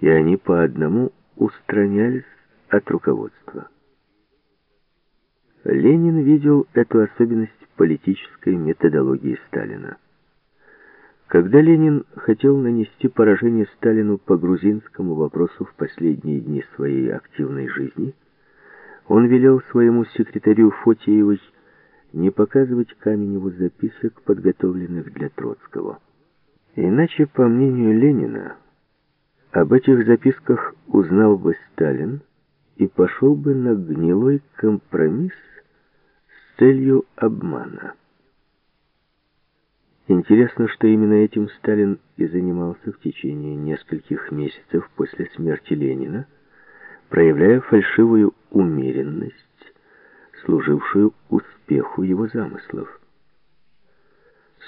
и они по одному устранялись от руководства. Ленин видел эту особенность политической методологии Сталина. Когда Ленин хотел нанести поражение Сталину по грузинскому вопросу в последние дни своей активной жизни, он велел своему секретарю Фотиевой не показывать Каменеву записок, подготовленных для Троцкого. Иначе, по мнению Ленина, об этих записках узнал бы Сталин и пошел бы на гнилой компромисс с целью обмана. Интересно, что именно этим Сталин и занимался в течение нескольких месяцев после смерти Ленина, проявляя фальшивую умеренность, служившую успеху его замыслов.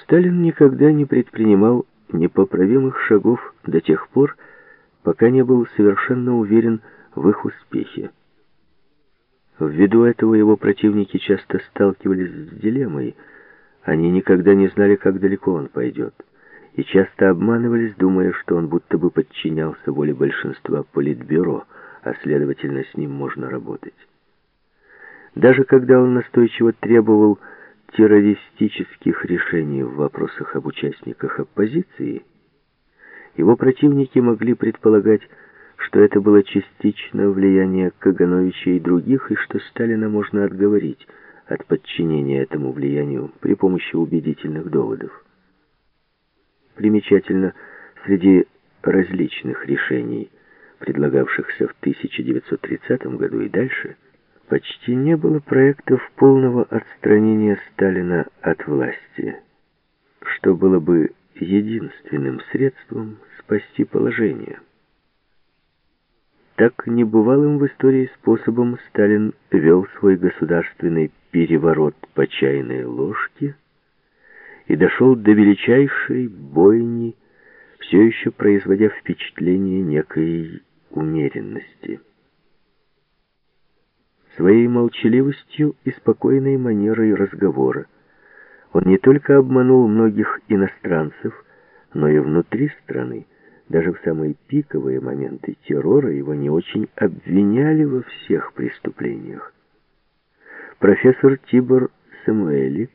Сталин никогда не предпринимал непоправимых шагов до тех пор, пока не был совершенно уверен в их успехе. Ввиду этого его противники часто сталкивались с дилеммой. Они никогда не знали, как далеко он пойдет, и часто обманывались, думая, что он будто бы подчинялся воле большинства политбюро, а следовательно, с ним можно работать. Даже когда он настойчиво требовал террористических решений в вопросах об участниках оппозиции, его противники могли предполагать, что это было частично влияние Кагановича и других, и что Сталина можно отговорить от подчинения этому влиянию при помощи убедительных доводов. Примечательно, среди различных решений, предлагавшихся в 1930 году и дальше, почти не было проектов полного отстранения Сталина от власти, что было бы единственным средством спасти положение. Так небывалым в истории способом Сталин вел свой государственный переворот по чайной ложке и дошел до величайшей бойни, все еще производя впечатление некой умеренности. Своей молчаливостью и спокойной манерой разговора он не только обманул многих иностранцев, но и внутри страны, даже в самые пиковые моменты террора его не очень обвиняли во всех преступлениях. Профессор Тибор Самуэли,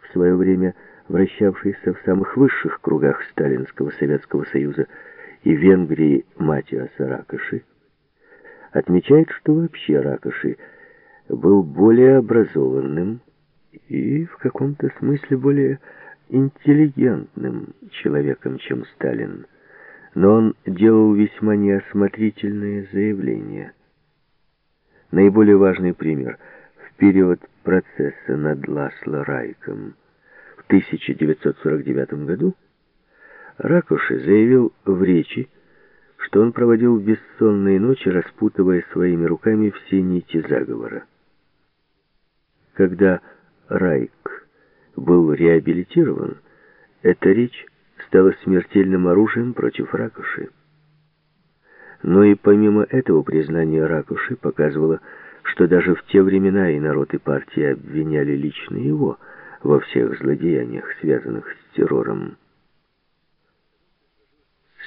в свое время вращавшийся в самых высших кругах Сталинского Советского Союза и Венгрии Матиас Ракоши, отмечает, что вообще Ракоши был более образованным, и в каком-то смысле более интеллигентным человеком, чем Сталин. Но он делал весьма неосмотрительные заявления. Наиболее важный пример. В период процесса над Ласло Райком в 1949 году Ракоши заявил в речи, что он проводил бессонные ночи, распутывая своими руками все нити заговора. Когда Райк был реабилитирован, эта речь стала смертельным оружием против Ракуши. Но и помимо этого признание Ракуши показывало, что даже в те времена и народ, и партии обвиняли лично его во всех злодеяниях, связанных с террором.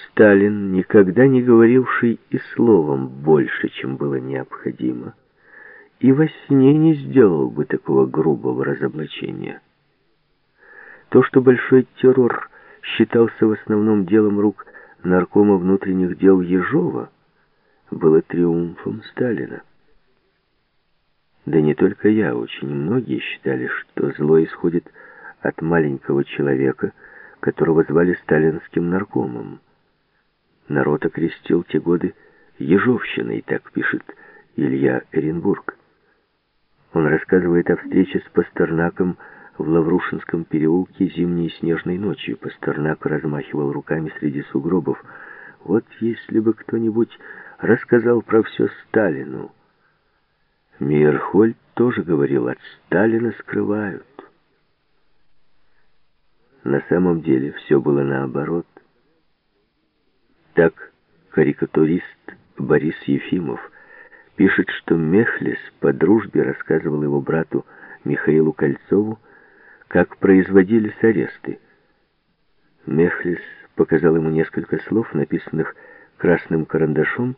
Сталин, никогда не говоривший и словом больше, чем было необходимо, и во сне не сделал бы такого грубого разоблачения. То, что большой террор считался в основном делом рук наркома внутренних дел Ежова, было триумфом Сталина. Да не только я, очень многие считали, что зло исходит от маленького человека, которого звали сталинским наркомом. Народ окрестил те годы Ежовщиной, так пишет Илья Эренбург. Он рассказывает о встрече с Пастернаком в Лаврушинском переулке зимней снежной ночью. Пастернак размахивал руками среди сугробов. Вот если бы кто-нибудь рассказал про все Сталину. Мейерхольд тоже говорил, от Сталина скрывают. На самом деле все было наоборот. Так карикатурист Борис Ефимов пишет, что Мехлис по дружбе рассказывал его брату Михаилу Кольцову, как производились аресты. Мехлис показал ему несколько слов, написанных красным карандашом